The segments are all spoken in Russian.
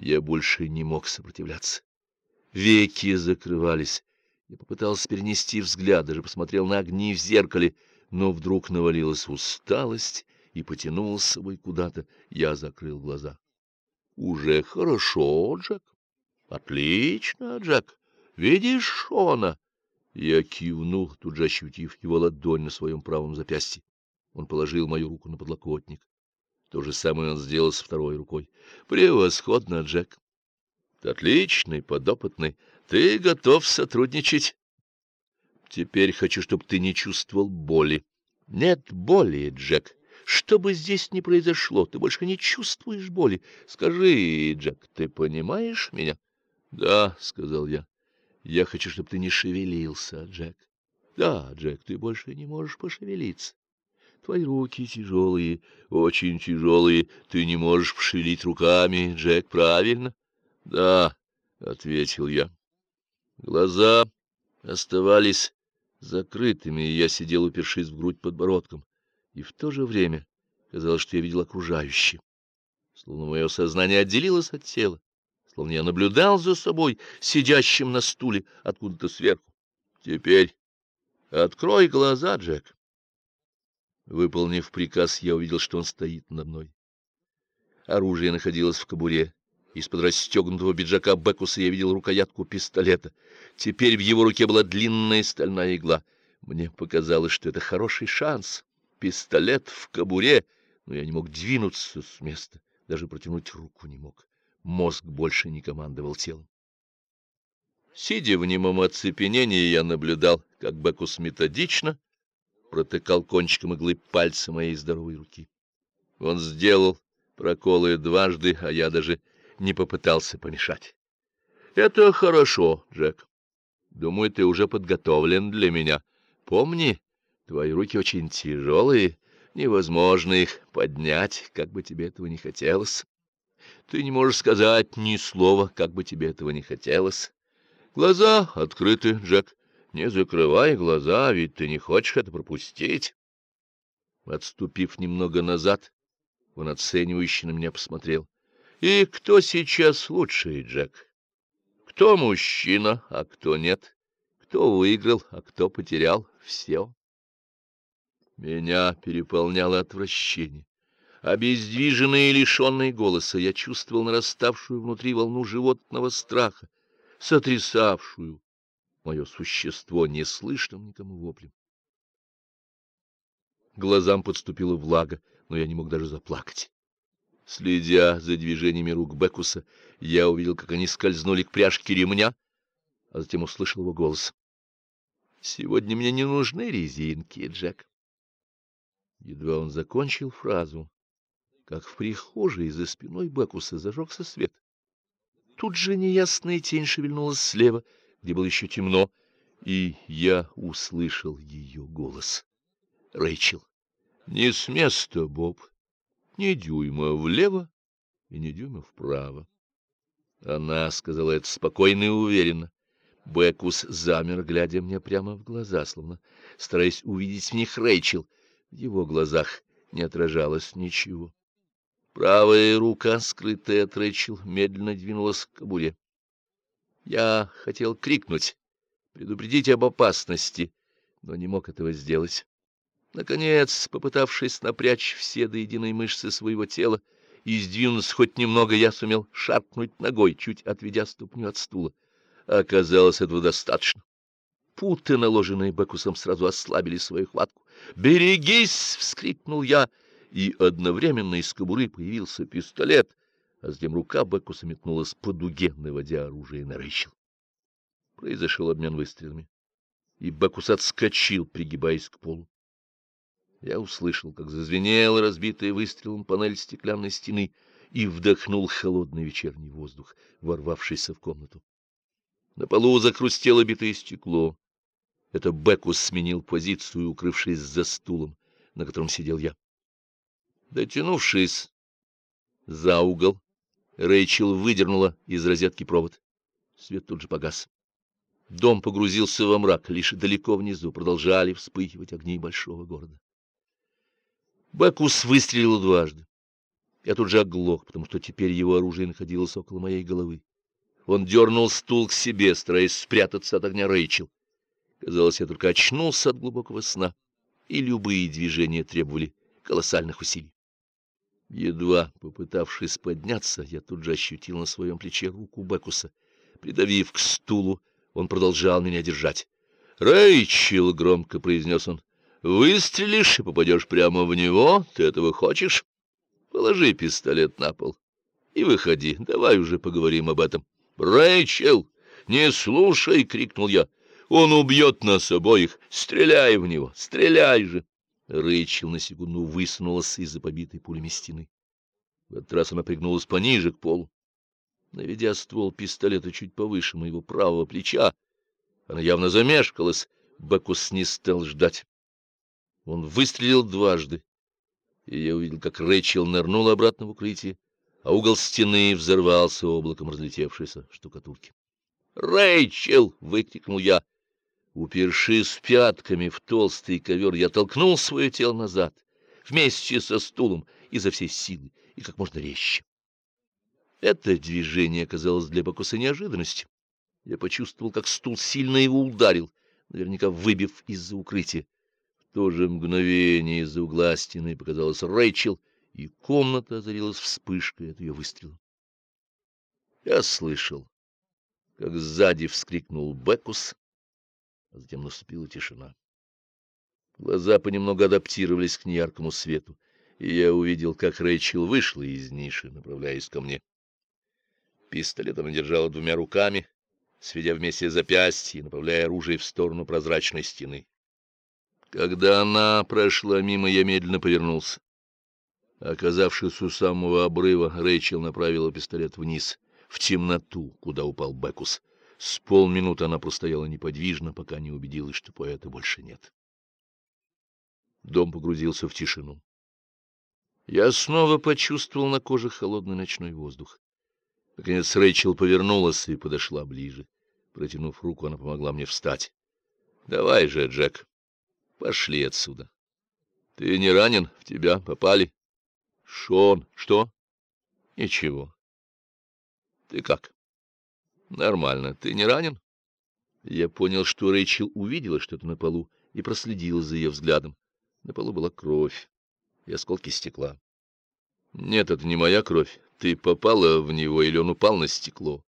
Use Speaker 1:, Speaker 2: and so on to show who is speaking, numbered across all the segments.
Speaker 1: Я больше не мог сопротивляться. Веки закрывались. Я попытался перенести взгляд, даже посмотрел на огни в зеркале, но вдруг навалилась усталость и потянул с собой куда-то. Я закрыл глаза. — Уже хорошо, Джек. — Отлично, Джек. Видишь Шона? Я кивнул, тут же ощутив его ладонь на своем правом запястье. Он положил мою руку на подлокотник. То же самое он сделал с второй рукой. — Превосходно, Джек. — Отличный, подопытный. Ты готов сотрудничать? — Теперь хочу, чтобы ты не чувствовал боли. — Нет боли, Джек. Что бы здесь ни произошло, ты больше не чувствуешь боли. Скажи, Джек, ты понимаешь меня? — Да, — сказал я. — Я хочу, чтобы ты не шевелился, Джек. — Да, Джек, ты больше не можешь пошевелиться. Твои руки тяжелые, очень тяжелые. Ты не можешь пошевелить руками, Джек, правильно? — Да, — ответил я. Глаза оставались закрытыми, и я сидел, упершись в грудь подбородком. И в то же время казалось, что я видел окружающее. Словно мое сознание отделилось от тела, словно я наблюдал за собой, сидящим на стуле откуда-то сверху. Теперь открой глаза, Джек. Выполнив приказ, я увидел, что он стоит надо мной. Оружие находилось в кобуре. Из-под расстегнутого пиджака Бекуса я видел рукоятку пистолета. Теперь в его руке была длинная стальная игла. Мне показалось, что это хороший шанс. Пистолет в кобуре, но я не мог двинуться с места, даже протянуть руку не мог. Мозг больше не командовал телом. Сидя в немом оцепенении, я наблюдал, как Бекус методично протыкал кончиком иглы пальцы моей здоровой руки. Он сделал проколы дважды, а я даже не попытался помешать. — Это хорошо, Джек. Думаю, ты уже подготовлен для меня. Помни, твои руки очень тяжелые, невозможно их поднять, как бы тебе этого не хотелось. Ты не можешь сказать ни слова, как бы тебе этого не хотелось. Глаза открыты, Джек. Не закрывай глаза, ведь ты не хочешь это пропустить. Отступив немного назад, он оценивающе на меня посмотрел. — И кто сейчас лучший, Джек? Кто мужчина, а кто нет? Кто выиграл, а кто потерял? Все. Меня переполняло отвращение. Обездвиженный и лишенный голоса, я чувствовал нараставшую внутри волну животного страха, сотрясавшую мое существо неслышным никому воплем. Глазам подступила влага, но я не мог даже заплакать. Следя за движениями рук Бекуса, я увидел, как они скользнули к пряжке ремня, а затем услышал его голос. — Сегодня мне не нужны резинки, Джек. Едва он закончил фразу, как в прихожей за спиной Бекуса зажегся свет. Тут же неясная тень шевельнулась слева — где было еще темно, и я услышал ее голос. Рэйчел. Не с места, Боб, ни дюйма влево и ни дюйма вправо. Она сказала это спокойно и уверенно. Бекус замер, глядя мне прямо в глаза, словно стараясь увидеть в них Рэйчел. В его глазах не отражалось ничего. Правая рука, скрытая от Рэйчел, медленно двинулась к кобуре. Я хотел крикнуть, предупредить об опасности, но не мог этого сделать. Наконец, попытавшись напрячь все до единой мышцы своего тела и сдвинуться хоть немного, я сумел шаркнуть ногой, чуть отведя ступню от стула. Оказалось, этого достаточно. Путы, наложенные Бекусом, сразу ослабили свою хватку. «Берегись!» — вскрикнул я, и одновременно из кобуры появился пистолет, а затем рука Бекуса метнулась по дуге, наводя оружие на Рэйчел. Произошел обмен выстрелами, и Бекус отскочил, пригибаясь к полу. Я услышал, как зазвенела разбитая выстрелом панель стеклянной стены, и вдохнул холодный вечерний воздух, ворвавшийся в комнату. На полу закрустело битое стекло. Это Бекус сменил позицию, укрывшись за стулом, на котором сидел я. Дотянувшись за угол, Рэйчел выдернула из розетки провод. Свет тут же погас. Дом погрузился во мрак, лишь далеко внизу продолжали вспыхивать огни большого города. Бекус выстрелил дважды. Я тут же оглох, потому что теперь его оружие находилось около моей головы. Он дернул стул к себе, стараясь спрятаться от огня Рэйчел. Казалось, я только очнулся от глубокого сна, и любые движения требовали колоссальных усилий. Едва попытавшись подняться, я тут же ощутил на своем плече руку Бекуса. Придавив к стулу, он продолжал меня держать. «Рэйчел!» — громко произнес он. «Выстрелишь и попадешь прямо в него? Ты этого хочешь? Положи пистолет на пол и выходи. Давай уже поговорим об этом». «Рэйчел! Не слушай!» — крикнул я. «Он убьет нас обоих! Стреляй в него! Стреляй же!» Рэйчел на секунду высунулась из-за побитой пулями стены. В этот раз она пригнулась пониже к полу. Наведя ствол пистолета чуть повыше моего правого плеча, она явно замешкалась. Бекус не стал ждать. Он выстрелил дважды, и я увидел, как Рэйчел нырнула обратно в укрытие, а угол стены взорвался облаком разлетевшейся штукатурки. «Рэйчел!» — выкрикнул я. Упершись пятками в толстый ковер, я толкнул свое тело назад, вместе со стулом, изо всей силы и как можно резче. Это движение оказалось для Бакуса неожиданностью. Я почувствовал, как стул сильно его ударил, наверняка выбив из-за укрытия. В то же мгновение из-за угла стены показалась Рэйчел, и комната озарилась вспышкой от ее выстрела. Я слышал, как сзади вскрикнул Бекус, затем наступила тишина. Глаза понемногу адаптировались к неяркому свету, и я увидел, как Рэйчел вышла из ниши, направляясь ко мне. Пистолет она держала двумя руками, сведя вместе запястья и направляя оружие в сторону прозрачной стены. Когда она прошла мимо, я медленно повернулся. Оказавшись у самого обрыва, Рэйчел направила пистолет вниз, в темноту, куда упал Бекус. С полминуты она простояла неподвижно, пока не убедилась, что поэта больше нет. Дом погрузился в тишину. Я снова почувствовал на коже холодный ночной воздух. Наконец Рэйчел повернулась и подошла ближе. Протянув руку, она помогла мне встать. — Давай же, Джек, пошли отсюда. — Ты не ранен? В тебя попали? — Шон, что? — Ничего. — Ты как? Нормально. Ты не ранен? Я понял, что Рэйчел увидела что-то на полу и проследил за ее взглядом. На полу была кровь и осколки стекла. Нет, это не моя кровь. Ты попала в него, или он упал на стекло?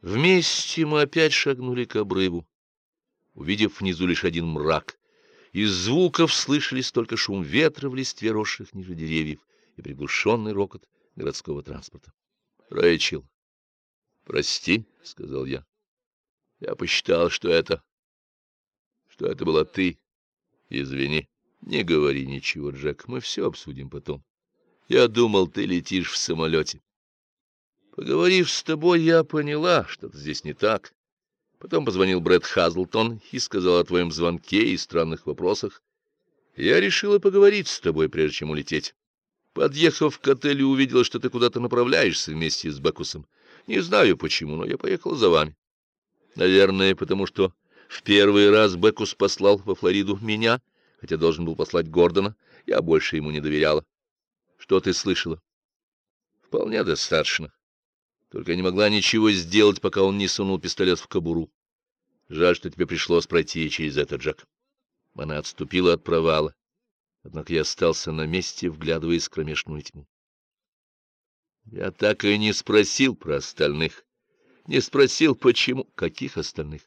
Speaker 1: Вместе мы опять шагнули к обрыву, увидев внизу лишь один мрак. Из звуков слышались только шум ветра в листве росших ниже деревьев и приглушенный рокот городского транспорта. Рэйчел, Прости, — сказал я. Я посчитал, что это... что это была ты. Извини. Не говори ничего, Джек, мы все обсудим потом. Я думал, ты летишь в самолете. Поговорив с тобой, я поняла, что-то здесь не так. Потом позвонил Брэд Хазлтон и сказал о твоем звонке и странных вопросах. Я решила поговорить с тобой, прежде чем улететь. Подъехав к отелю, увидела, что ты куда-то направляешься вместе с Бакусом. Не знаю почему, но я поехал за вами. Наверное, потому что в первый раз Бекус послал во Флориду меня, хотя должен был послать Гордона. Я больше ему не доверяла. Что ты слышала? Вполне достаточно. Только не могла ничего сделать, пока он не сунул пистолет в кобуру. Жаль, что тебе пришлось пройти через это, Джек. Она отступила от провала. Однако я остался на месте, вглядываясь в кромешную тьму. Я так и не спросил про остальных. Не спросил, почему. Каких остальных?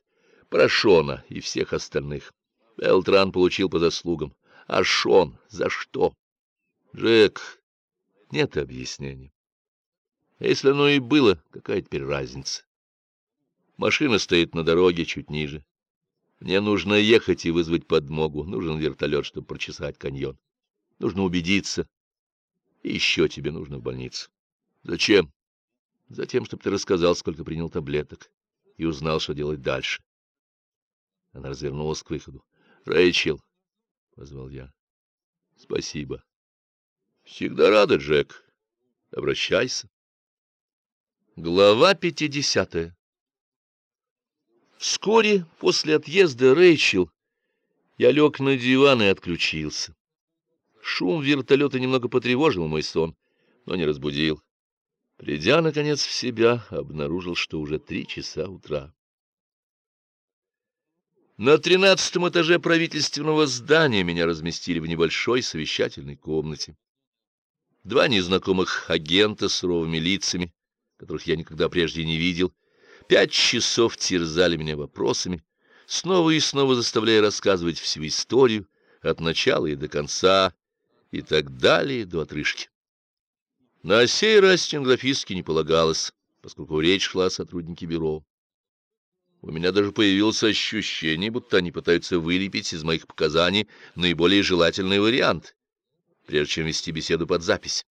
Speaker 1: Про Шона и всех остальных. Элтран получил по заслугам. А Шон за что? Джек, нет объяснений. Если оно и было, какая теперь разница? Машина стоит на дороге чуть ниже. Мне нужно ехать и вызвать подмогу. Нужен вертолет, чтобы прочесать каньон. Нужно убедиться. И еще тебе нужно в больницу. Зачем? Затем, чтобы ты рассказал, сколько принял таблеток, и узнал, что делать дальше. Она развернулась к выходу. — Рэйчел, — позвал я. — Спасибо. — Всегда рада, Джек. Обращайся. Глава пятидесятая Вскоре после отъезда Рэйчел я лег на диван и отключился. Шум вертолета немного потревожил мой сон, но не разбудил. Придя, наконец, в себя, обнаружил, что уже три часа утра. На тринадцатом этаже правительственного здания меня разместили в небольшой совещательной комнате. Два незнакомых агента с суровыми лицами, которых я никогда прежде не видел, пять часов терзали меня вопросами, снова и снова заставляя рассказывать всю историю от начала и до конца, и так далее до отрыжки. На сей раз стенографистке не полагалось, поскольку речь шла о сотруднике бюро. У меня даже появилось ощущение, будто они пытаются вылепить из моих показаний наиболее желательный вариант, прежде чем вести беседу под запись.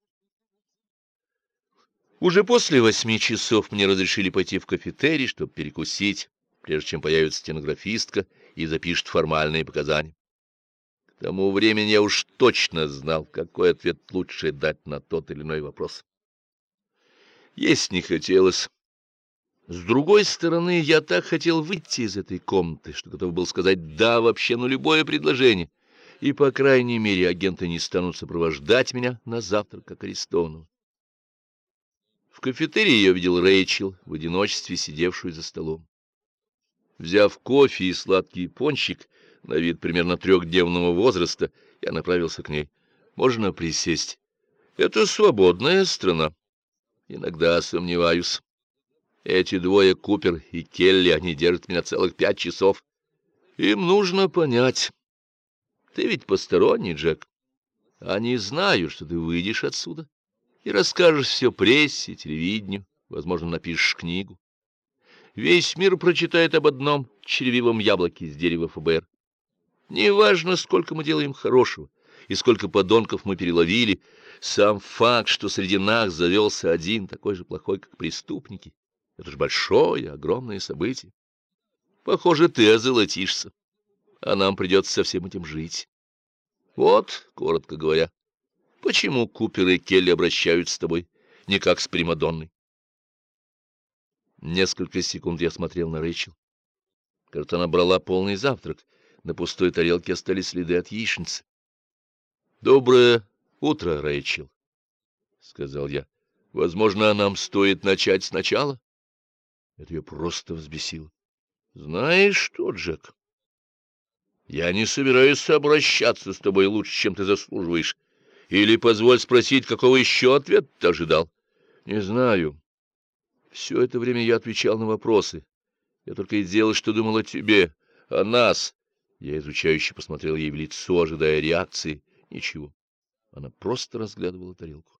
Speaker 1: Уже после восьми часов мне разрешили пойти в кафетерий, чтобы перекусить, прежде чем появится стенографистка и запишет формальные показания. Тому времени я уж точно знал, какой ответ лучше дать на тот или иной вопрос. Есть не хотелось. С другой стороны, я так хотел выйти из этой комнаты, что готов был сказать «да» вообще на любое предложение, и, по крайней мере, агенты не станут сопровождать меня на завтрак как арестованного. В кафетерии я видел Рэйчел, в одиночестве сидевшую за столом. Взяв кофе и сладкий пончик, на вид примерно трехдневного возраста, я направился к ней. «Можно присесть?» «Это свободная страна. Иногда сомневаюсь». Эти двое, Купер и Келли, они держат меня целых пять часов. Им нужно понять. Ты ведь посторонний, Джек. Они знают, что ты выйдешь отсюда и расскажешь все прессе, телевидению, возможно, напишешь книгу. Весь мир прочитает об одном червивом яблоке с дерева ФБР. Неважно, сколько мы делаем хорошего и сколько подонков мы переловили, сам факт, что среди нас завелся один такой же плохой, как преступники, это же большое, огромное событие. Похоже, ты озолотишься, а нам придется со всем этим жить. Вот, коротко говоря, почему Купер и Келли обращаются с тобой не как с Примадонной. Несколько секунд я смотрел на Рэйчел. Кажется, она брала полный завтрак. На пустой тарелке остались следы от яичницы. — Доброе утро, Рэйчел, — сказал я. — Возможно, нам стоит начать сначала? Это ее просто взбесило. Знаешь что, Джек, я не собираюсь обращаться с тобой лучше, чем ты заслуживаешь. Или позволь спросить, какого еще ответа ты ожидал? Не знаю. Все это время я отвечал на вопросы. Я только и делал, что думал о тебе, о нас. Я изучающе посмотрел ей в лицо, ожидая реакции. Ничего. Она просто разглядывала тарелку.